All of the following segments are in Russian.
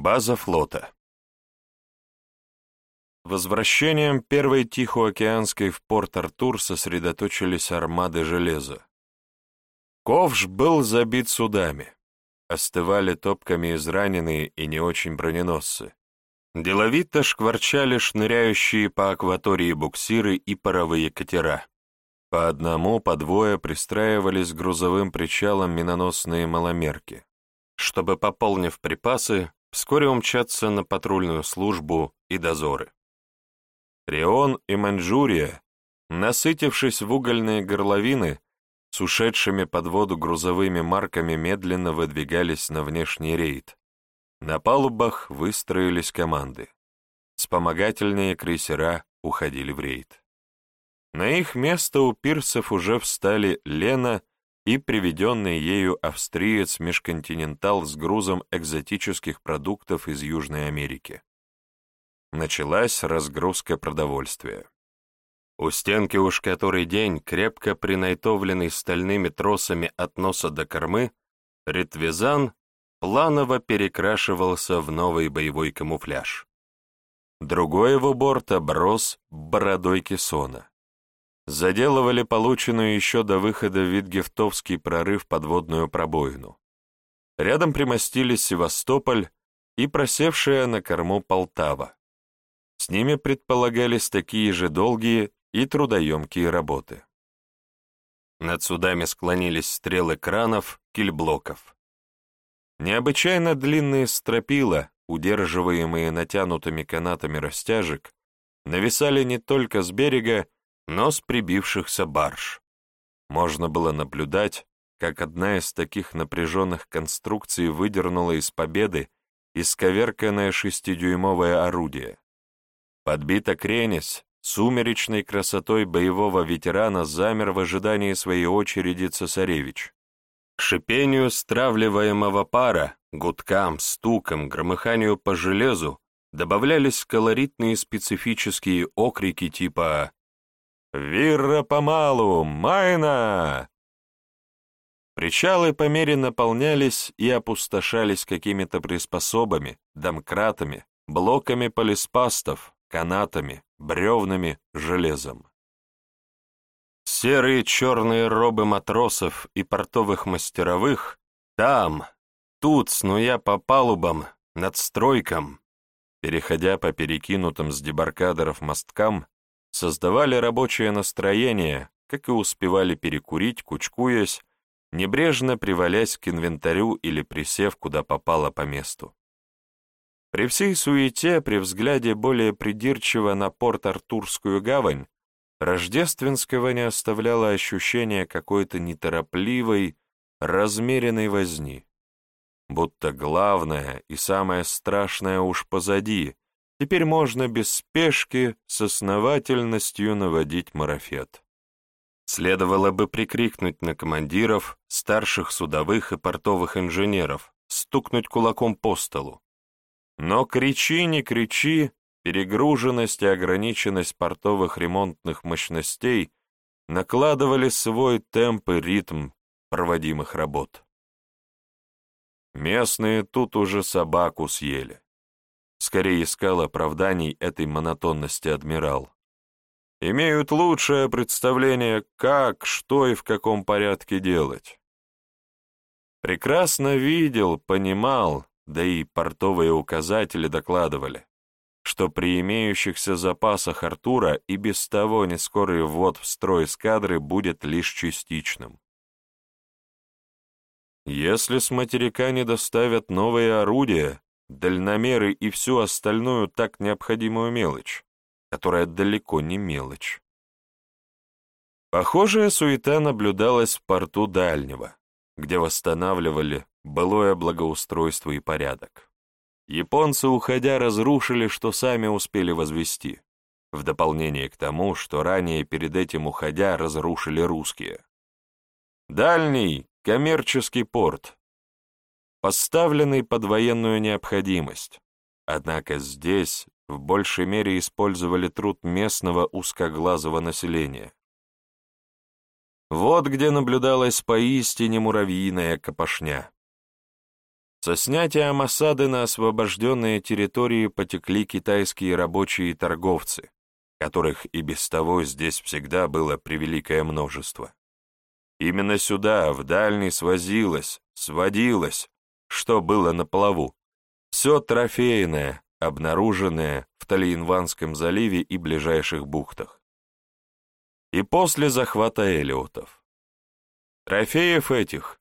База флота. Возвращением первой Тихоокеанской в Порт-Артур сосредоточились армады железа. Ковш был забит судами. Остывали топками израненные и не очень броненосцы. Деловито шкварчали шныряющие по акватории буксиры и паровые катера. По одному, по двое пристраивались к грузовым причалам миноносные маломерки, чтобы, пополнив припасы, вскоре умчаться на патрульную службу и дозоры. Рион и Маньчжурия, насытившись в угольные горловины, с ушедшими под воду грузовыми марками медленно выдвигались на внешний рейд. На палубах выстроились команды. Вспомогательные крейсера уходили в рейд. На их место у пирсов уже встали Лена и приведенный ею австриец Межконтинентал с грузом экзотических продуктов из Южной Америки. Началась разгрузка продовольствия. У стенки уж который день, крепко принайтовленный стальными тросами от носа до кормы, ретвизан планово перекрашивался в новый боевой камуфляж. Другой его борт оброс бородой кессона. Заделывали полученную еще до выхода в Витгефтовский прорыв подводную пробоину. Рядом примостились Севастополь и просевшая на корму Полтава. С ними предполагались такие же долгие и трудоемкие работы. Над судами склонились стрелы кранов, кильблоков. Необычайно длинные стропила, удерживаемые натянутыми канатами растяжек, нависали не только с берега, но с прибившихся барж. Можно было наблюдать, как одна из таких напряженных конструкций выдернула из победы исковерканное шестидюймовое орудие. Подбита кренись, сумеречной красотой боевого ветерана замер в ожидании своей очереди цесаревич. К шипению стравливаемого пара, гудкам, стукам, громыханию по железу добавлялись колоритные специфические окрики типа «Вирра помалу! Майна!» Причалы по мере наполнялись и опустошались какими-то приспособами, домкратами, блоками полиспастов, канатами, бревнами, железом. Серые черные робы матросов и портовых мастеровых там, тут, снуя по палубам, над стройком, переходя по перекинутым с дебаркадеров мосткам, создавали рабочее настроение, как и успевали перекурить, кучкуясь, небрежно привалясь к инвентарю или присев, куда попало по месту. При всей суете, при взгляде более придирчиво на порт-Артурскую гавань, Рождественского не оставляло ощущение какой-то неторопливой, размеренной возни. Будто главное и самое страшное уж позади, теперь можно без спешки с основательностью наводить марафет. Следовало бы прикрикнуть на командиров, старших судовых и портовых инженеров, стукнуть кулаком по столу. Но кричи, не кричи, перегруженность и ограниченность портовых ремонтных мощностей накладывали свой темп и ритм проводимых работ. Местные тут уже собаку съели. Скорее искал оправданий этой монотонности адмирал. Имеют лучшее представление, как, что и в каком порядке делать. Прекрасно видел, понимал, да и портовые указатели докладывали, что при имеющихся запасах Артура и без того нескорый ввод в строй эскадры будет лишь частичным. Если с материка не доставят новые орудия, дальномеры и всю остальную так необходимую мелочь, которая далеко не мелочь. Похожая суета наблюдалась в порту Дальнего, где восстанавливали былое благоустройство и порядок. Японцы, уходя, разрушили, что сами успели возвести, в дополнение к тому, что ранее перед этим уходя разрушили русские. Дальний — коммерческий порт, поставленный под военную необходимость, однако здесь в большей мере использовали труд местного узкоглазого населения. Вот где наблюдалась поистине муравьиная копошня. Со снятием осады на освобожденные территории потекли китайские рабочие и торговцы, которых и без того здесь всегда было превеликое множество. Именно сюда, в дальний, свозилось, сводилось, что было на плаву. Все трофейное, обнаруженное в Талиинванском заливе и ближайших бухтах. И после захвата Элиотов. Трофеев этих,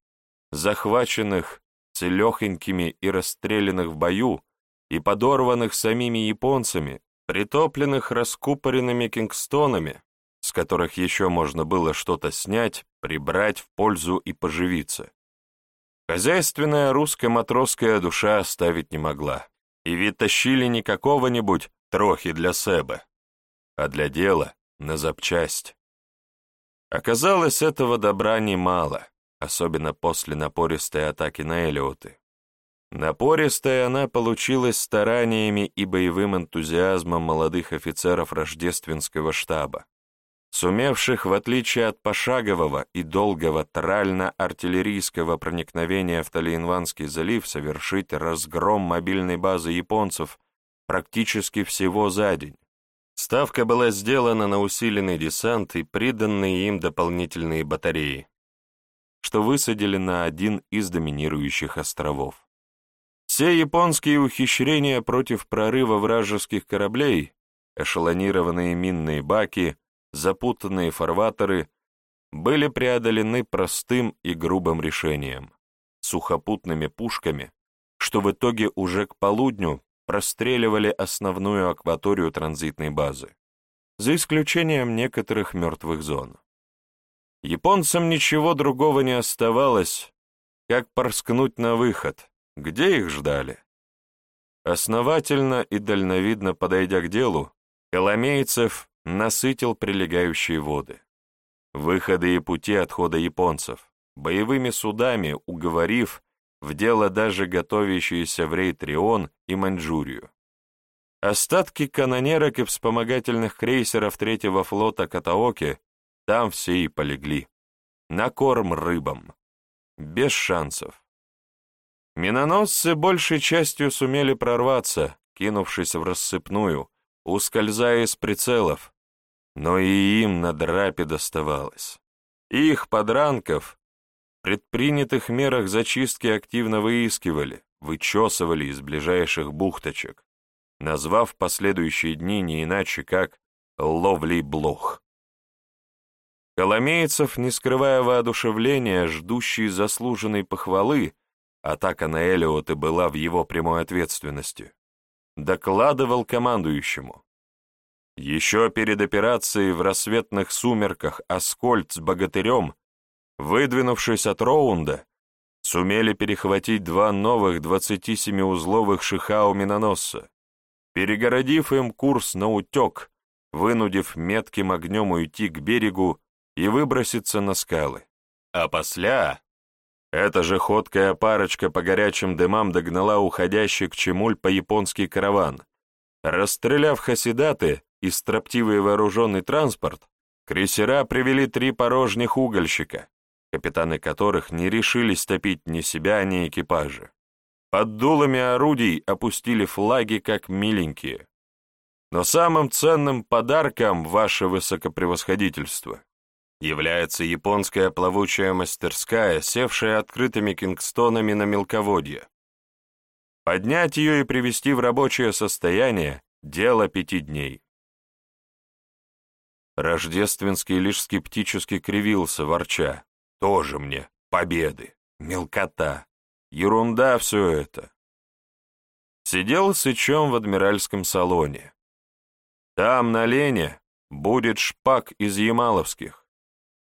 захваченных целехонькими и расстрелянных в бою, и подорванных самими японцами, притопленных раскупоренными кингстонами, с которых еще можно было что-то снять, прибрать в пользу и поживиться. Хозяйственная русско-матросская душа оставить не могла, и ведь тащили не какого-нибудь трохи для себе, а для дела, на запчасть. Оказалось, этого добра немало особенно после напористой атаки на Элиоты. Напористая она получилась стараниями и боевым энтузиазмом молодых офицеров рождественского штаба, сумевших, в отличие от пошагового и долгого трально-артиллерийского проникновения в Талиинванский залив, совершить разгром мобильной базы японцев практически всего за день. Ставка была сделана на усиленный десант и приданные им дополнительные батареи что высадили на один из доминирующих островов. Все японские ухищрения против прорыва вражеских кораблей, эшелонированные минные баки, запутанные фарватеры, были преодолены простым и грубым решением — сухопутными пушками, что в итоге уже к полудню простреливали основную акваторию транзитной базы, за исключением некоторых мертвых зон. Японцам ничего другого не оставалось, как порскнуть на выход, где их ждали. Основательно и дальновидно подойдя к делу, Коломейцев насытил прилегающие воды. Выходы и пути отхода японцев, боевыми судами уговорив в дело даже готовящиеся в рейд Рион и Маньчжурию. Остатки канонерок и вспомогательных крейсеров третьего флота Катаоки там все и полегли. На корм рыбам. Без шансов. Миноносцы большей частью сумели прорваться, кинувшись в рассыпную, ускользая из прицелов, но и им на драпе доставалось. Их подранков, предпринятых мерах зачистки активно выискивали, вычесывали из ближайших бухточек, назвав последующие дни не иначе как «ловлей блох». Коломейцев, не скрывая воодушевления, ждущий заслуженной похвалы, атака на Элиоты была в его прямой ответственности, докладывал командующему. Еще перед операцией в рассветных сумерках Аскольд с Богатырем, выдвинувшись от Роунда, сумели перехватить два новых 27-узловых шихау-миноносца, перегородив им курс на утек, вынудив метким огнем уйти к берегу и выброситься на скалы. А после эта же ходкая парочка по горячим дымам догнала уходящий к Чемуль по-японский караван. Расстреляв хасидаты и строптивый вооруженный транспорт, крейсера привели три порожних угольщика, капитаны которых не решились топить ни себя, ни экипажи. Под дулами орудий опустили флаги, как миленькие. Но самым ценным подарком, ваше высокопревосходительство, является японская плавучая мастерская, севшая открытыми кингстонами на мелководье. Поднять ее и привести в рабочее состояние — дело пяти дней. Рождественский лишь скептически кривился, ворча. Тоже мне победы, мелкота, ерунда все это. Сидел Сычом в адмиральском салоне. Там, на Лене, будет шпак из ямаловских.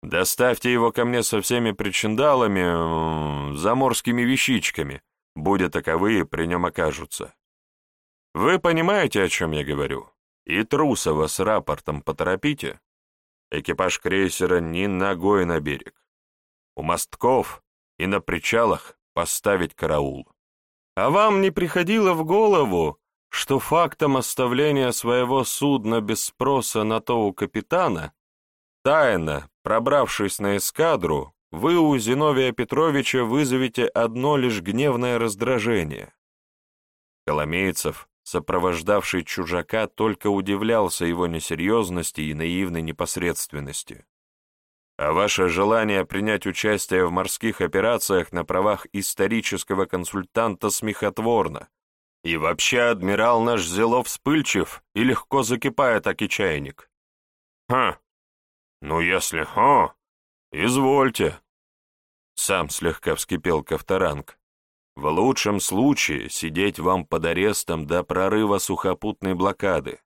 Доставьте его ко мне со всеми причиндалами, заморскими вещичками, будь таковые при нем окажутся. Вы понимаете, о чем я говорю? И Трусова с рапортом поторопите. Экипаж крейсера ни ногой на берег. У мостков и на причалах поставить караул. А вам не приходило в голову, что фактом оставления своего судна без спроса на то у капитана Тайно, пробравшись на эскадру, вы у Зиновия Петровича вызовете одно лишь гневное раздражение. Коломейцев, сопровождавший чужака, только удивлялся его несерьезности и наивной непосредственности. А ваше желание принять участие в морских операциях на правах исторического консультанта смехотворно. И вообще адмирал наш Зелов вспыльчив и легко закипает аки чайник. Ха, ну если ха, извольте. Сам слегка вскипел Ковторанг. В лучшем случае сидеть вам под арестом до прорыва сухопутной блокады,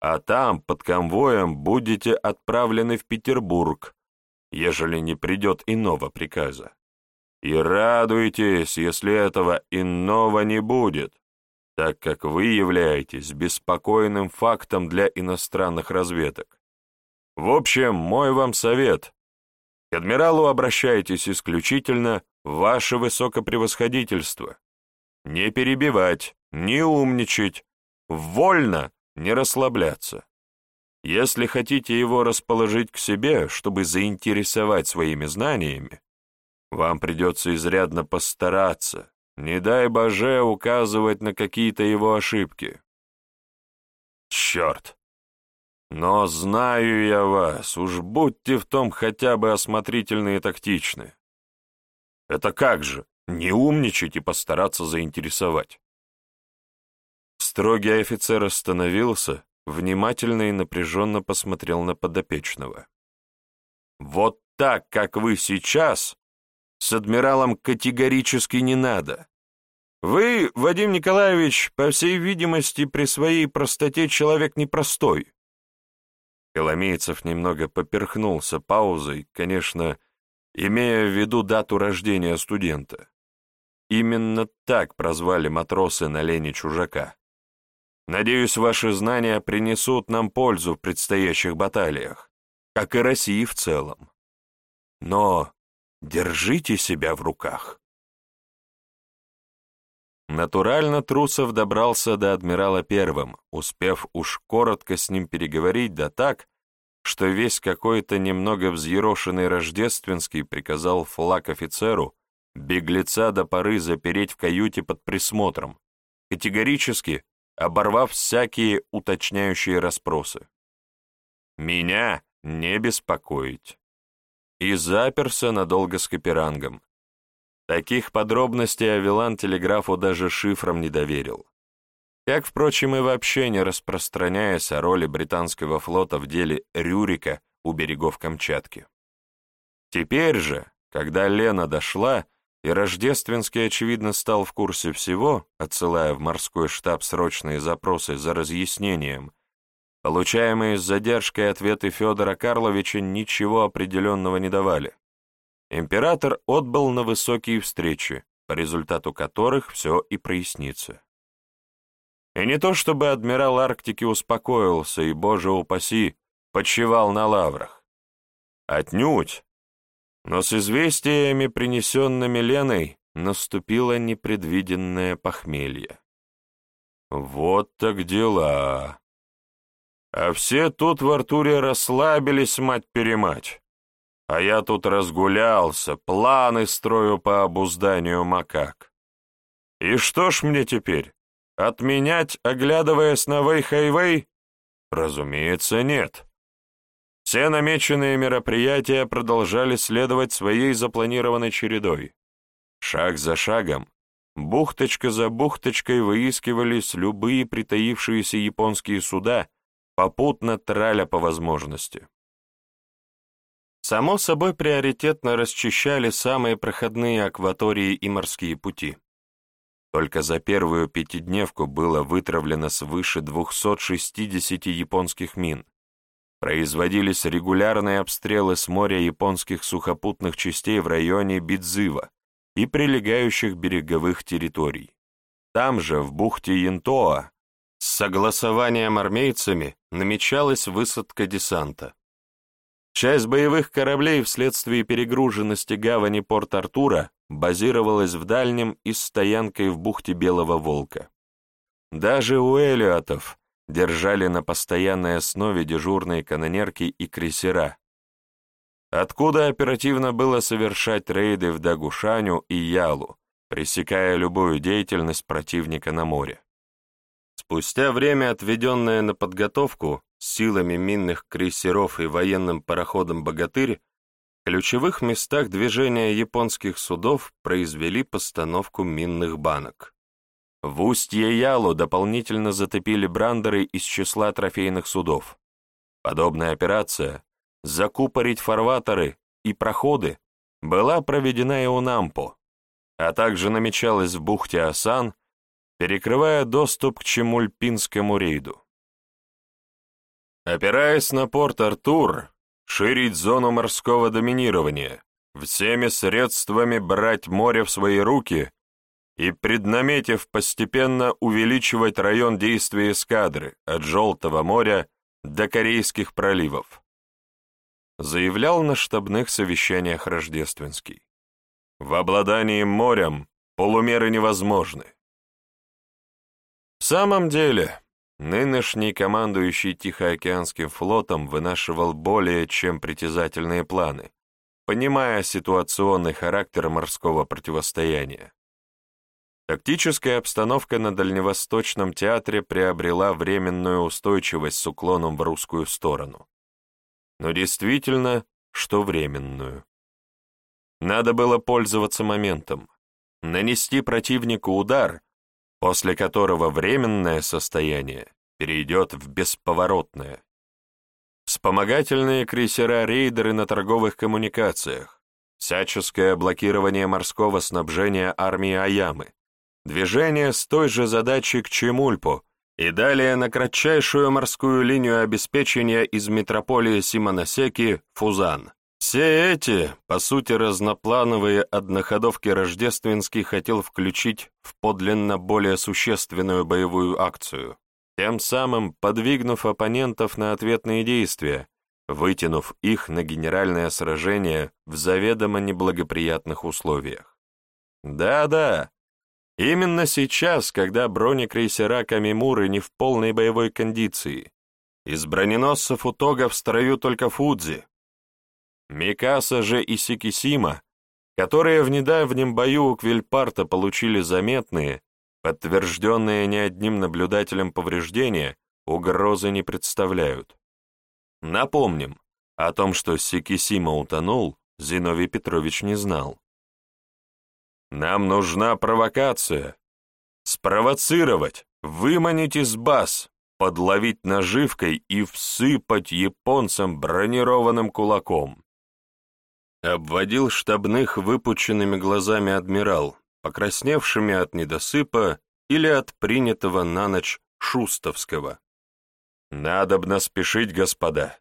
а там, под конвоем, будете отправлены в Петербург, ежели не придет иного приказа. И радуйтесь, если этого иного не будет, так как вы являетесь беспокойным фактом для иностранных разведок. В общем, мой вам совет. К адмиралу обращайтесь исключительно ваше высокопревосходительство. Не перебивать, не умничать, вольно не расслабляться. Если хотите его расположить к себе, чтобы заинтересовать своими знаниями, вам придется изрядно постараться, не дай боже указывать на какие-то его ошибки. Черт! Но знаю я вас, уж будьте в том хотя бы осмотрительны и тактичны. Это как же, не умничать и постараться заинтересовать? Строгий офицер остановился, внимательно и напряженно посмотрел на подопечного. «Вот так, как вы сейчас, с адмиралом категорически не надо. Вы, Вадим Николаевич, по всей видимости, при своей простоте человек непростой». Коломейцев немного поперхнулся паузой, конечно, имея в виду дату рождения студента. Именно так прозвали матросы на лени чужака. Надеюсь, ваши знания принесут нам пользу в предстоящих баталиях, как и России в целом. Но держите себя в руках. Натурально Трусов добрался до адмирала первым, успев уж коротко с ним переговорить, да так, что весь какой-то немного взъерошенный Рождественский приказал флаг офицеру беглеца до поры запереть в каюте под присмотром, категорически оборвав всякие уточняющие расспросы. «Меня не беспокоить». И заперся надолго с Каперангом. Таких подробностей Авилан телеграфу даже шифром не доверил. Как, впрочем, и вообще не распространяясь о роли британского флота в деле Рюрика у берегов Камчатки. Теперь же, когда Лена дошла, и Рождественский, очевидно, стал в курсе всего, отсылая в морской штаб срочные запросы за разъяснением. Получаемые с задержкой ответы Федора Карловича ничего определенного не давали. Император отбыл на высокие встречи, по результату которых все и прояснится. И не то чтобы адмирал Арктики успокоился и, боже упаси, почивал на лаврах. Отнюдь, но с известиями, принесенными Леной, наступило непредвиденное похмелье. Вот так дела. А все тут в Артуре расслабились, мать-перемать. А я тут разгулялся, планы строю по обузданию макак. И что ж мне теперь, отменять, оглядываясь на Вэй-Хайвей? Разумеется, нет. Все намеченные мероприятия продолжали следовать своей запланированной чередой. Шаг за шагом, бухточка за бухточкой выискивались любые притаившиеся японские суда, попутно траля по возможности. Само собой, приоритетно расчищали самые проходные акватории и морские пути. Только за первую пятидневку было вытравлено свыше 260 японских мин, производились регулярные обстрелы с моря японских сухопутных частей в районе Бидзыва и прилегающих береговых территорий. Там же, в бухте Янтоа, с согласованием армейцами намечалась высадка десанта. Часть боевых кораблей вследствие перегруженности гавани Порт-Артура базировалась в дальнем и с стоянкой в бухте Белого Волка. Даже у Элиотов держали на постоянной основе дежурные канонерки и крейсера. откуда оперативно было совершать рейды в Дагушаню и Ялу, пресекая любую деятельность противника на море. Спустя время, отведенное на подготовку силами минных крейсеров и военным пароходом «Богатырь», в ключевых местах движения японских судов произвели постановку минных банок. В устье Ялу дополнительно затопили брандеры из числа трофейных судов. Подобная операция — закупорить фарватеры и проходы — была проведена и у Нампо, а также намечалась в бухте Асан, перекрывая доступ к Чемульпинскому рейду. Опираясь на порт Артур, ширить зону морского доминирования, всеми средствами брать море в свои руки и, преднаметив постепенно увеличивать район действия эскадры от Желтого моря до Корейских проливов. Заявлял на штабных совещаниях Рождественский. В обладании морем полумеры невозможны. Самом деле, нынешний командующий Тихоокеанским флотом вынашивал более чем притязательные планы, понимая ситуационный характер морского противостояния. Тактическая обстановка на Дальневосточном театре приобрела временную устойчивость с уклоном в русскую сторону. Но действительно, что временную. Надо было пользоваться моментом, нанести противнику удар, после которого временное состояние перейдет в бесповоротное. Вспомогательные крейсера-рейдеры на торговых коммуникациях, всяческое блокирование морского снабжения армии Аямы, движение с той же задачей к Чемульпу и далее на кратчайшую морскую линию обеспечения из метрополии Симоносеки Фузан. Все эти, по сути, разноплановые одноходовки Рождественский хотел включить в подлинно более существенную боевую акцию, тем самым подвигнув оппонентов на ответные действия, вытянув их на генеральное сражение в заведомо неблагоприятных условиях. Да-да, Именно сейчас, когда бронекрейсера Камимуры не в полной боевой кондиции, из броненосцев Утога в строю только Фудзи. Микаса же и Сикисима, которые в недавнем бою у Квильпарта получили заметные, подтвержденные не одним наблюдателем повреждения, угрозы не представляют. Напомним, о том, что Сикисима утонул, Зиновий Петрович не знал. Нам нужна провокация. Спровоцировать, выманить из баз, подловить наживкой и всыпать японцам бронированным кулаком. Обводил штабных выпученными глазами адмирал, покрасневшими от недосыпа или от принятого на ночь шустовского. Надобно спешить, господа.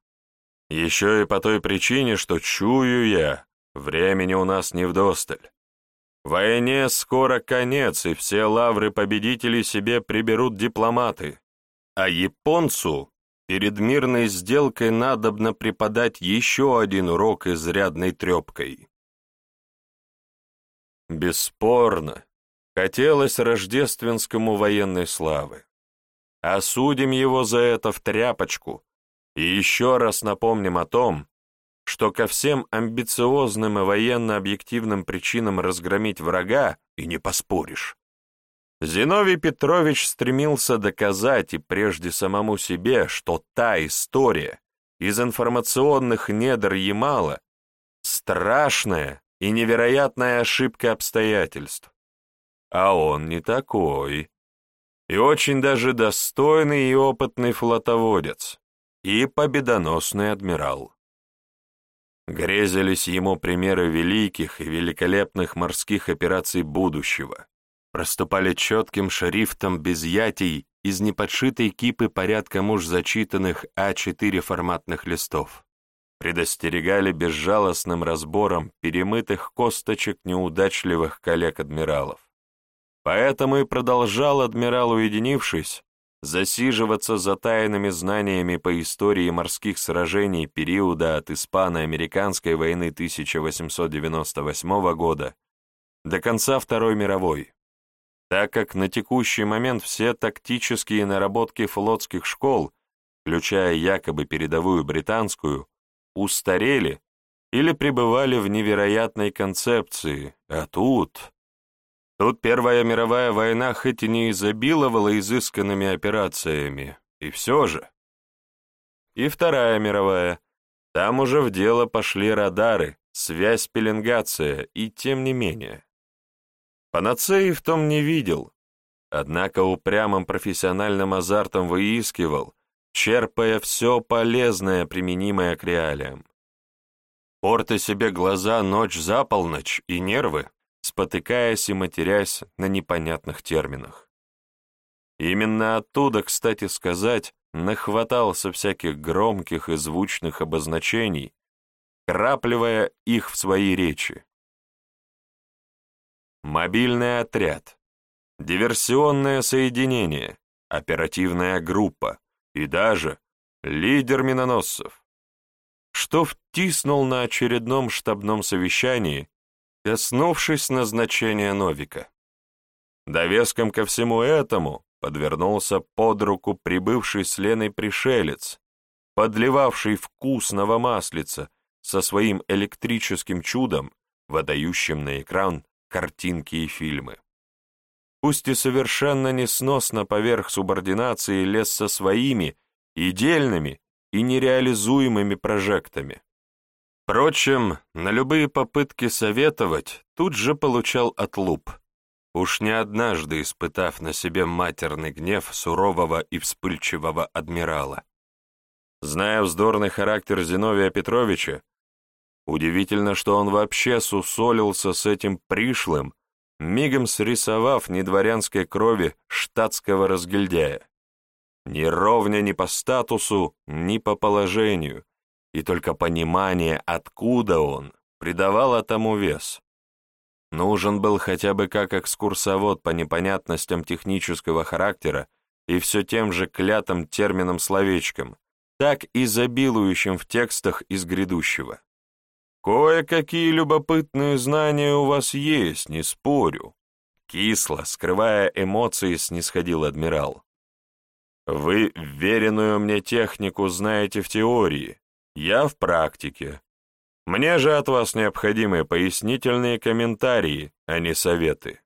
Еще и по той причине, что чую я, времени у нас не вдосталь. Войне скоро конец, и все лавры победителей себе приберут дипломаты. А японцу перед мирной сделкой надобно преподать еще один урок изрядной трепкой. Бесспорно, хотелось рождественскому военной славы. Осудим его за это в тряпочку и еще раз напомним о том, что ко всем амбициозным и военно-объективным причинам разгромить врага и не поспоришь. Зиновий Петрович стремился доказать и прежде самому себе, что та история из информационных недр Ямала — страшная и невероятная ошибка обстоятельств. А он не такой. И очень даже достойный и опытный флотоводец, и победоносный адмирал. Грезились ему примеры великих и великолепных морских операций будущего. Проступали четким шрифтом без ятий из неподшитой кипы порядком уж зачитанных А4 форматных листов. Предостерегали безжалостным разбором перемытых косточек неудачливых коллег-адмиралов. Поэтому и продолжал адмирал, уединившись, засиживаться за тайными знаниями по истории морских сражений периода от Испано-Американской войны 1898 года до конца Второй мировой, так как на текущий момент все тактические наработки флотских школ, включая якобы передовую британскую, устарели или пребывали в невероятной концепции, а тут... Тут Первая мировая война хоть и не изобиловала изысканными операциями, и все же. И Вторая мировая. Там уже в дело пошли радары, связь, пеленгация, и тем не менее. Панацеи в том не видел, однако упрямым профессиональным азартом выискивал, черпая все полезное, применимое к реалиям. Порты себе глаза ночь за полночь и нервы, спотыкаясь и матерясь на непонятных терминах. Именно оттуда, кстати сказать, нахватался всяких громких и звучных обозначений, крапливая их в свои речи. Мобильный отряд, диверсионное соединение, оперативная группа. И даже лидер миноносцев, что втиснул на очередном штабном совещании коснувшись назначения Новика. Довеском ко всему этому подвернулся под руку прибывший с Леной пришелец, подливавший вкусного маслица со своим электрическим чудом, выдающим на экран картинки и фильмы. Пусть и совершенно несносно поверх субординации лез со своими, идельными и нереализуемыми прожектами. Впрочем, на любые попытки советовать тут же получал отлуп, уж не однажды испытав на себе матерный гнев сурового и вспыльчивого адмирала. Зная вздорный характер Зиновия Петровича, удивительно, что он вообще сусолился с этим пришлым, мигом срисовав недворянской крови штатского разгильдяя. Ни ровня ни по статусу, ни по положению, и только понимание, откуда он, придавало тому вес. Нужен был хотя бы как экскурсовод по непонятностям технического характера и все тем же клятым термином-словечком, так изобилующим в текстах из грядущего. Кое-какие любопытные знания у вас есть, не спорю. Кисло, скрывая эмоции, снисходил адмирал. Вы веренную мне технику знаете в теории, я в практике. Мне же от вас необходимы пояснительные комментарии, а не советы.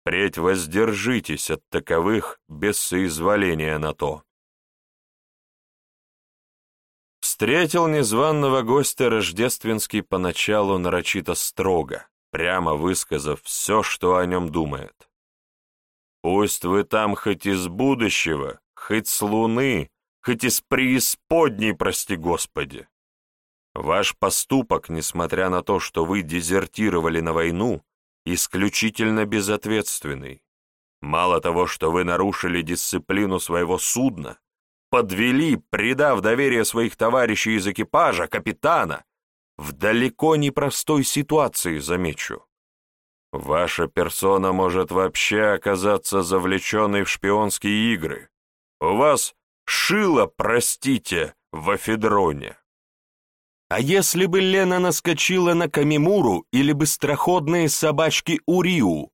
Впредь воздержитесь от таковых без соизволения на то. Встретил незваного гостя Рождественский поначалу нарочито строго, прямо высказав все, что о нем думает. «Пусть вы там хоть из будущего, хоть с луны, хоть из преисподней, прости Господи. Ваш поступок, несмотря на то, что вы дезертировали на войну, исключительно безответственный. Мало того, что вы нарушили дисциплину своего судна, подвели, предав доверие своих товарищей из экипажа, капитана, в далеко непростой ситуации, замечу. Ваша персона может вообще оказаться завлеченной в шпионские игры. У вас Шило, простите, в Афедроне. А если бы Лена наскочила на Камимуру или быстроходные собачки Уриу?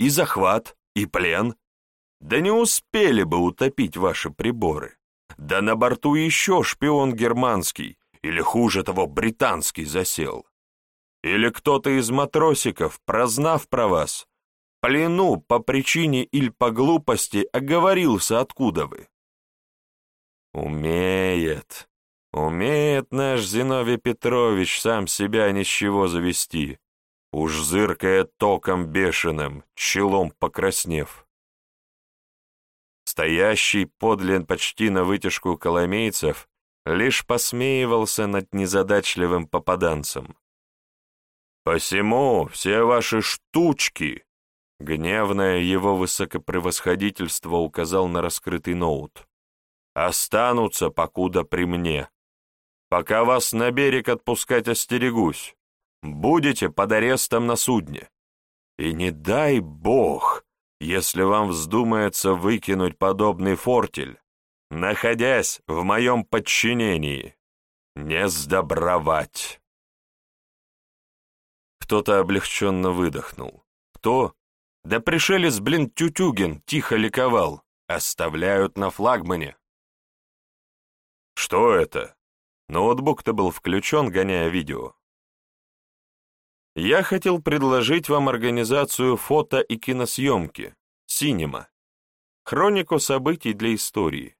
И захват, и плен? Да не успели бы утопить ваши приборы. Да на борту еще шпион германский, или хуже того, британский засел. Или кто-то из матросиков, прознав про вас, плену по причине или по глупости оговорился, откуда вы. Умеет, умеет наш Зиновий Петрович сам себя ни с чего завести, уж зыркая током бешеным, челом покраснев. Стоящий подлин почти на вытяжку коломейцев лишь посмеивался над незадачливым попаданцем. «Посему все ваши штучки!» Гневное его высокопревосходительство указал на раскрытый ноут останутся покуда при мне. Пока вас на берег отпускать остерегусь. Будете под арестом на судне. И не дай бог, если вам вздумается выкинуть подобный фортель, находясь в моем подчинении. Не сдобровать. Кто-то облегченно выдохнул. Кто? Да пришелец, блин, Тютюгин тихо ликовал. Оставляют на флагмане. «Что это?» Ноутбук-то был включен, гоняя видео. Я хотел предложить вам организацию фото и киносъемки, синема, хронику событий для истории.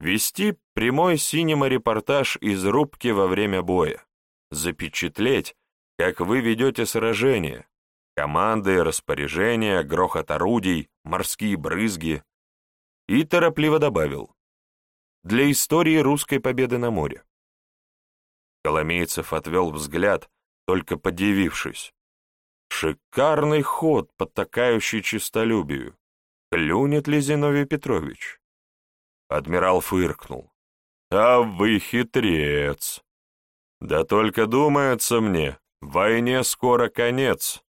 Вести прямой синема-репортаж из рубки во время боя. Запечатлеть, как вы ведете сражение, команды, распоряжения, грохот орудий, морские брызги. И торопливо добавил. Для истории русской победы на море. Коломейцев отвел взгляд, только подивившись. Шикарный ход, подтакающий честолюбию. Клюнет ли Зиновий Петрович? Адмирал фыркнул. «А вы хитрец! Да только думается мне, войне скоро конец.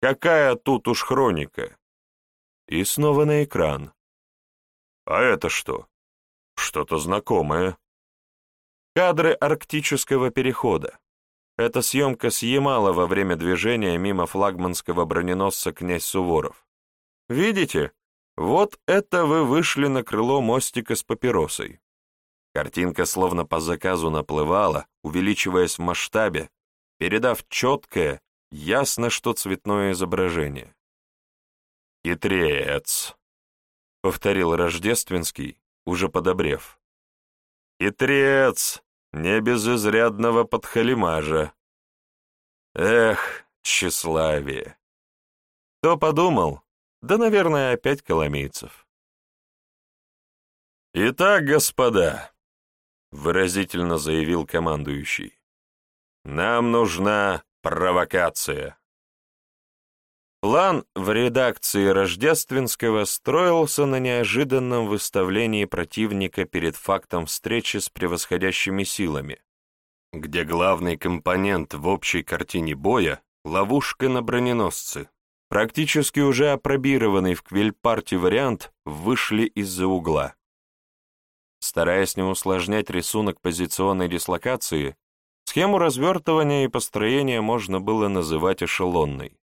Какая тут уж хроника?» И снова на экран. «А это что? Что-то знакомое». Кадры арктического перехода. Это съемка с Ямала во время движения мимо флагманского броненосца «Князь Суворов». Видите? Вот это вы вышли на крыло мостика с папиросой. Картинка словно по заказу наплывала, увеличиваясь в масштабе, передав четкое, ясно, что цветное изображение. «Хитрец», — повторил Рождественский, уже подобрев. «Хитрец, не без изрядного подхалимажа. Эх, тщеславие! Кто подумал, да, наверное, опять коломейцев. «Итак, господа», — выразительно заявил командующий, — «нам нужна провокация». План в редакции Рождественского строился на неожиданном выставлении противника перед фактом встречи с превосходящими силами, где главный компонент в общей картине боя — ловушка на броненосцы. Практически уже опробированный в квельпарте вариант вышли из-за угла. Стараясь не усложнять рисунок позиционной дислокации, схему развертывания и построения можно было называть эшелонной.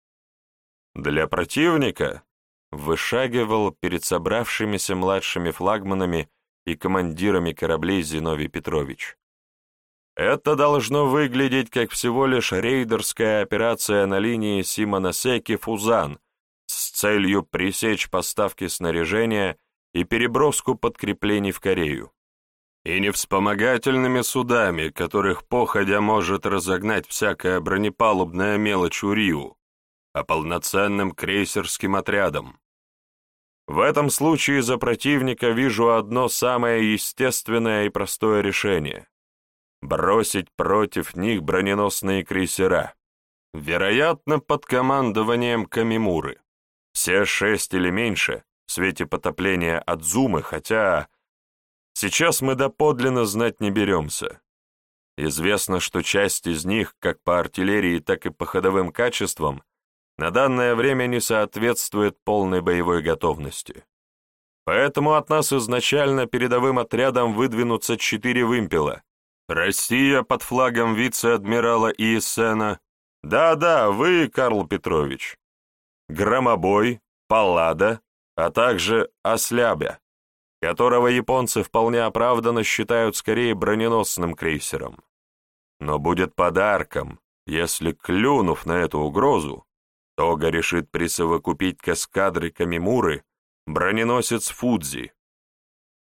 Для противника вышагивал перед собравшимися младшими флагманами и командирами кораблей Зиновий Петрович. Это должно выглядеть как всего лишь рейдерская операция на линии Симоносеки-Фузан с целью пресечь поставки снаряжения и переброску подкреплений в Корею. И не вспомогательными судами, которых походя может разогнать всякая бронепалубная мелочь у Риу, а полноценным крейсерским отрядом. В этом случае за противника вижу одно самое естественное и простое решение бросить против них броненосные крейсера, вероятно, под командованием Камимуры. Все шесть или меньше, в свете потопления от Зумы, хотя сейчас мы доподлинно знать не беремся. Известно, что часть из них, как по артиллерии, так и по ходовым качествам, на данное время не соответствует полной боевой готовности. Поэтому от нас изначально передовым отрядом выдвинутся четыре вымпела, Россия под флагом вице-адмирала Иессена. Да-да, вы, Карл Петрович. Громобой, Паллада, а также Ослябя, которого японцы вполне оправданно считают скорее броненосным крейсером. Но будет подарком, если, клюнув на эту угрозу, Тога решит присовокупить к эскадре Камимуры броненосец Фудзи,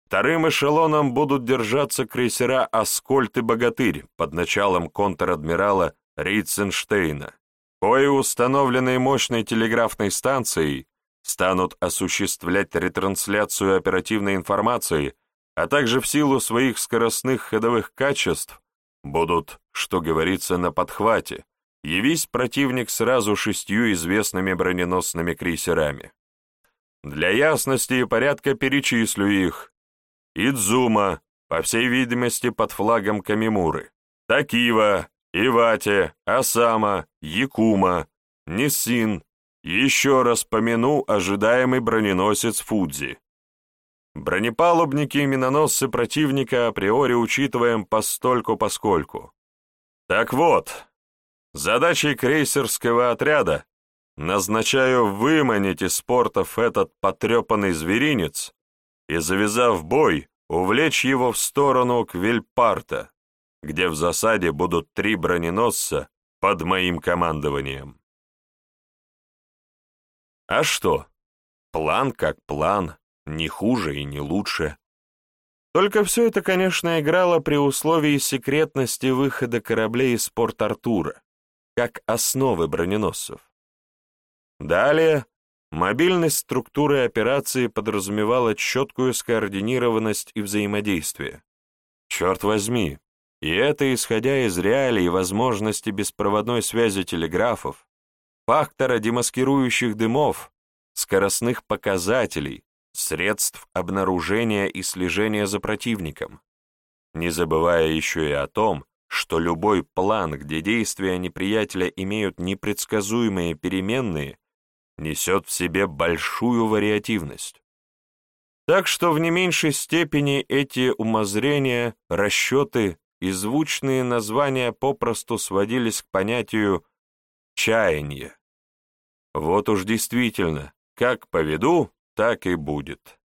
Вторым эшелоном будут держаться крейсера «Аскольд» и «Богатырь» под началом контр-адмирала Ритценштейна, кои установленные мощной телеграфной станцией станут осуществлять ретрансляцию оперативной информации, а также в силу своих скоростных ходовых качеств будут, что говорится, на подхвате, явись противник сразу шестью известными броненосными крейсерами. Для ясности и порядка перечислю их, Идзума, по всей видимости, под флагом Камимуры, Такива, Ивате, Асама, Якума, Ниссин, еще раз помяну ожидаемый броненосец Фудзи. Бронепалубники и миноносцы противника априори учитываем постольку-поскольку. Так вот, задачей крейсерского отряда назначаю выманить из портов этот потрепанный зверинец и, завязав бой, увлечь его в сторону Квельпарта, где в засаде будут три броненосца под моим командованием. А что? План как план, не хуже и не лучше. Только все это, конечно, играло при условии секретности выхода кораблей из порт Артура, как основы броненосцев. Далее, мобильность структуры операции подразумевала четкую скоординированность и взаимодействие. Черт возьми, и это исходя из реалий возможности беспроводной связи телеграфов, фактора демаскирующих дымов, скоростных показателей, средств обнаружения и слежения за противником, не забывая еще и о том, что любой план, где действия неприятеля имеют непредсказуемые переменные, несет в себе большую вариативность. Так что в не меньшей степени эти умозрения, расчеты и звучные названия попросту сводились к понятию «чаяние». Вот уж действительно, как поведу, так и будет.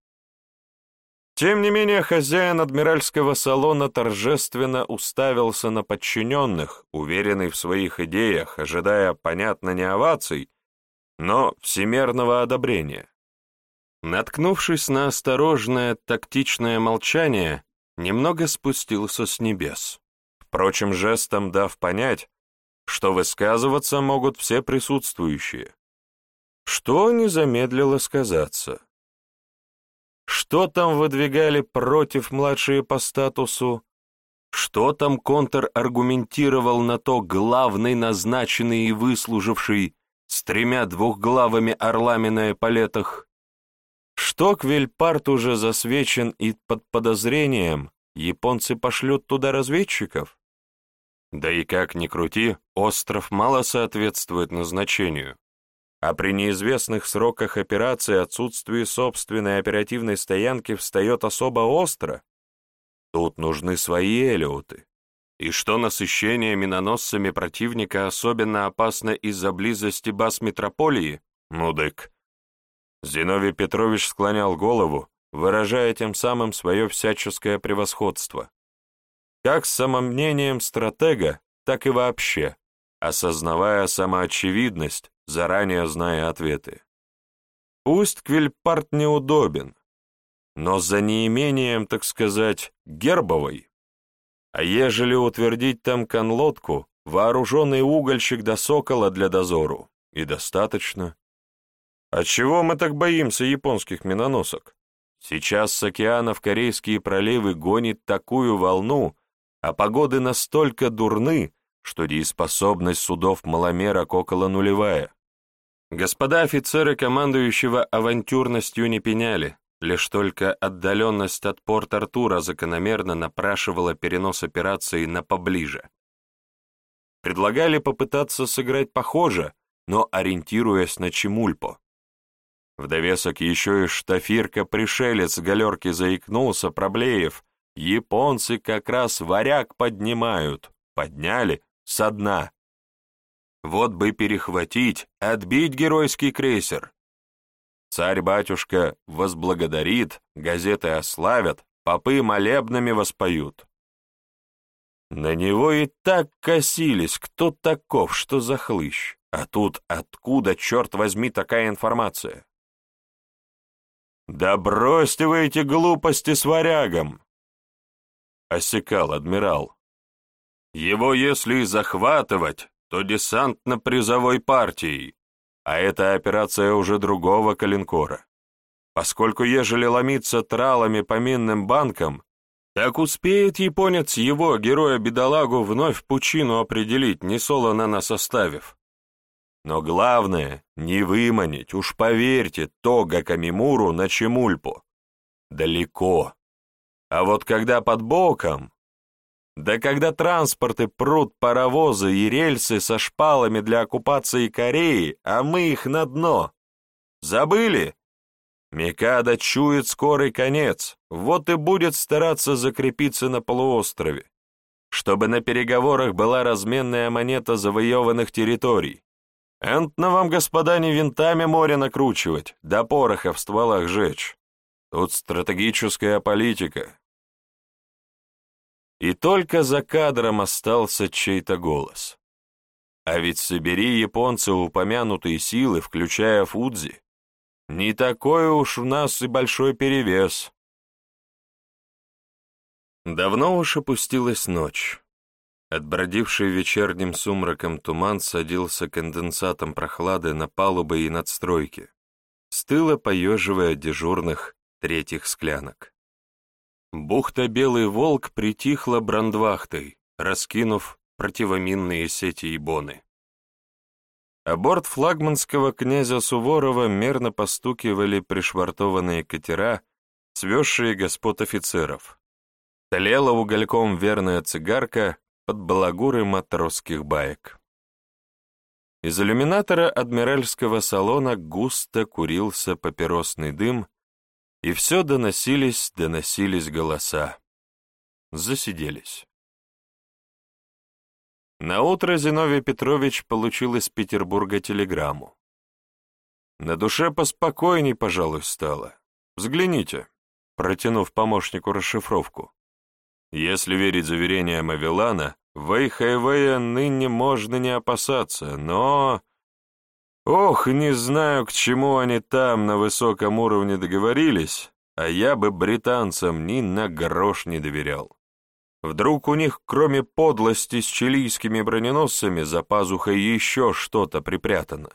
Тем не менее, хозяин адмиральского салона торжественно уставился на подчиненных, уверенный в своих идеях, ожидая, понятно, не оваций, но всемерного одобрения. Наткнувшись на осторожное, тактичное молчание, немного спустился с небес, впрочем, жестом дав понять, что высказываться могут все присутствующие, что не замедлило сказаться. Что там выдвигали против младшие по статусу, что там контр аргументировал на то главный, назначенный и выслуживший, с тремя двухглавыми орлами на эполетах. Что Квельпарт уже засвечен и под подозрением, японцы пошлют туда разведчиков? Да и как ни крути, остров мало соответствует назначению. А при неизвестных сроках операции отсутствие собственной оперативной стоянки встает особо остро. Тут нужны свои элеуты и что насыщение миноносцами противника особенно опасно из-за близости баз метрополии? Ну дык. Зиновий Петрович склонял голову, выражая тем самым свое всяческое превосходство. Как с самомнением стратега, так и вообще, осознавая самоочевидность, заранее зная ответы. Пусть Квильпарт неудобен, но за неимением, так сказать, гербовой а ежели утвердить там конлодку, вооруженный угольщик до сокола для дозору, и достаточно. Отчего мы так боимся японских миноносок? Сейчас с океана в корейские проливы гонит такую волну, а погоды настолько дурны, что дееспособность судов маломерок около нулевая. Господа офицеры командующего авантюрностью не пеняли, Лишь только отдаленность от Порт-Артура закономерно напрашивала перенос операции на поближе. Предлагали попытаться сыграть похоже, но ориентируясь на Чемульпо. В довесок еще и штафирка-пришелец галерки заикнулся, проблеев. Японцы как раз варяг поднимают. Подняли со дна. Вот бы перехватить, отбить геройский крейсер. Царь-батюшка возблагодарит, газеты ославят, попы молебнами воспоют. На него и так косились, кто таков, что за хлыщ. А тут откуда, черт возьми, такая информация? «Да бросьте вы эти глупости с варягом!» Осекал адмирал. «Его, если и захватывать, то десантно-призовой партией, а это операция уже другого калинкора. Поскольку ежели ломиться тралами по минным банкам, так успеет японец его, героя-бедолагу, вновь в пучину определить, не солоно нас оставив. Но главное, не выманить, уж поверьте, Тога Камимуру на Чемульпу. Далеко. А вот когда под боком, да когда транспорты прут паровозы и рельсы со шпалами для оккупации Кореи, а мы их на дно. Забыли? Микада чует скорый конец, вот и будет стараться закрепиться на полуострове, чтобы на переговорах была разменная монета завоеванных территорий. Энтно вам, господа, не винтами море накручивать, да пороха в стволах жечь. Тут стратегическая политика, и только за кадром остался чей-то голос. А ведь собери японцы упомянутые силы, включая Фудзи, не такой уж у нас и большой перевес. Давно уж опустилась ночь. Отбродивший вечерним сумраком туман садился конденсатом прохлады на палубы и надстройки, стыло поеживая дежурных третьих склянок. Бухта Белый Волк притихла брандвахтой, раскинув противоминные сети и боны. А борт флагманского князя Суворова мерно постукивали пришвартованные катера, свезшие господ офицеров. Тлела угольком верная цигарка под балагуры матросских баек. Из иллюминатора адмиральского салона густо курился папиросный дым, и все доносились, доносились голоса. Засиделись. Наутро Зиновий Петрович получил из Петербурга телеграмму. На душе поспокойней, пожалуй, стало. Взгляните, протянув помощнику расшифровку. Если верить заверениям Авелана, Вэйхэйвэя ныне можно не опасаться, но... Ох, не знаю, к чему они там на высоком уровне договорились, а я бы британцам ни на грош не доверял. Вдруг у них, кроме подлости с чилийскими броненосцами, за пазухой еще что-то припрятано.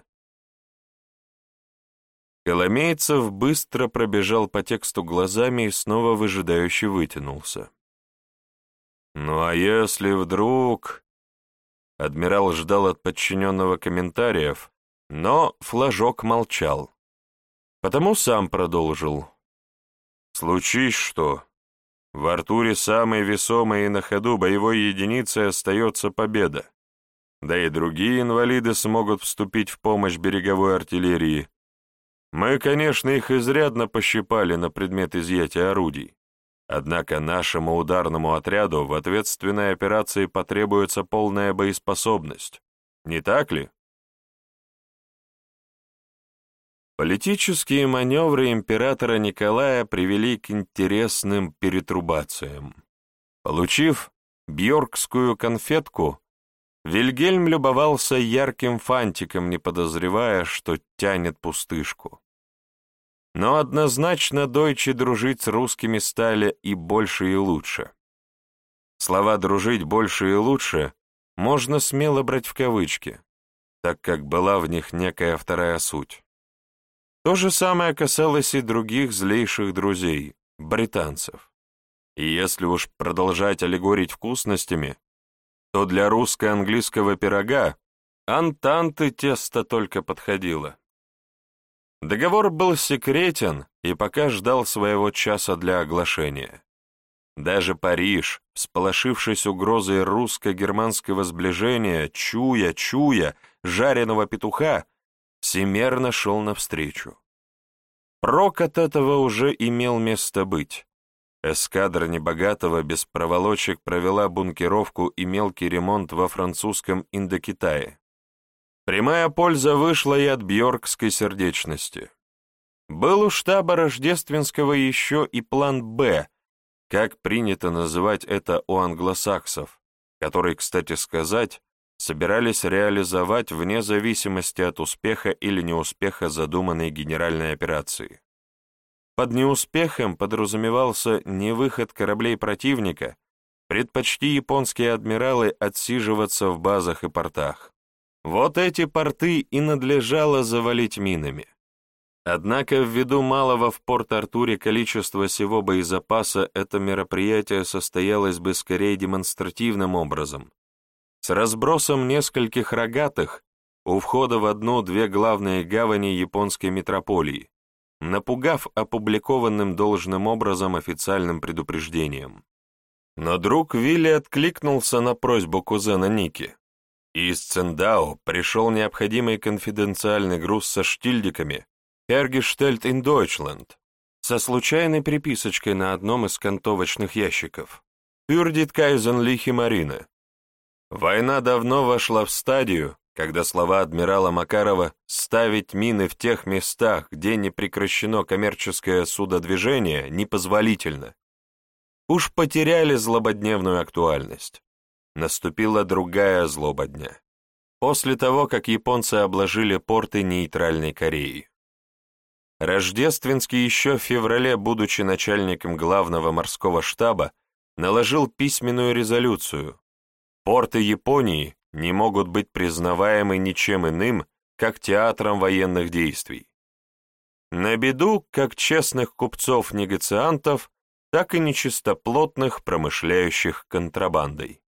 Коломейцев быстро пробежал по тексту глазами и снова выжидающе вытянулся. «Ну а если вдруг...» Адмирал ждал от подчиненного комментариев, но флажок молчал. Потому сам продолжил. «Случись что, в Артуре самой весомой и на ходу боевой единицей остается победа. Да и другие инвалиды смогут вступить в помощь береговой артиллерии. Мы, конечно, их изрядно пощипали на предмет изъятия орудий. Однако нашему ударному отряду в ответственной операции потребуется полная боеспособность. Не так ли? Политические маневры императора Николая привели к интересным перетрубациям. Получив бьоркскую конфетку, Вильгельм любовался ярким фантиком, не подозревая, что тянет пустышку. Но однозначно дойче дружить с русскими стали и больше, и лучше. Слова «дружить больше и лучше» можно смело брать в кавычки, так как была в них некая вторая суть. То же самое касалось и других злейших друзей, британцев. И если уж продолжать аллегорить вкусностями, то для русско-английского пирога антанты тесто только подходило. Договор был секретен и пока ждал своего часа для оглашения. Даже Париж, сполошившись угрозой русско-германского сближения, чуя, чуя, жареного петуха, всемерно шел навстречу. Прок от этого уже имел место быть. Эскадра Небогатого без проволочек провела бункеровку и мелкий ремонт во французском Индокитае. Прямая польза вышла и от бьоркской сердечности. Был у штаба Рождественского еще и план «Б», как принято называть это у англосаксов, который, кстати сказать, собирались реализовать вне зависимости от успеха или неуспеха задуманной генеральной операции. Под неуспехом подразумевался не выход кораблей противника, предпочти японские адмиралы отсиживаться в базах и портах. Вот эти порты и надлежало завалить минами. Однако ввиду малого в Порт-Артуре количества всего боезапаса это мероприятие состоялось бы скорее демонстративным образом, с разбросом нескольких рогатых у входа в одну-две главные гавани японской метрополии, напугав опубликованным должным образом официальным предупреждением. Но друг Вилли откликнулся на просьбу кузена Ники. Из Цендао пришел необходимый конфиденциальный груз со штильдиками «Hergestellt in Deutschland» со случайной приписочкой на одном из кантовочных ящиков «Пюрдит Кайзен Лихи Марина». Война давно вошла в стадию, когда слова адмирала Макарова «ставить мины в тех местах, где не прекращено коммерческое судодвижение» непозволительно. уж потеряли злободневную актуальность. Наступила другая злоба дня. После того, как японцы обложили порты нейтральной Кореи. Рождественский еще в феврале, будучи начальником главного морского штаба, наложил письменную резолюцию. Порты Японии не могут быть признаваемы ничем иным, как театром военных действий. На беду как честных купцов-негациантов, так и нечистоплотных, промышляющих контрабандой.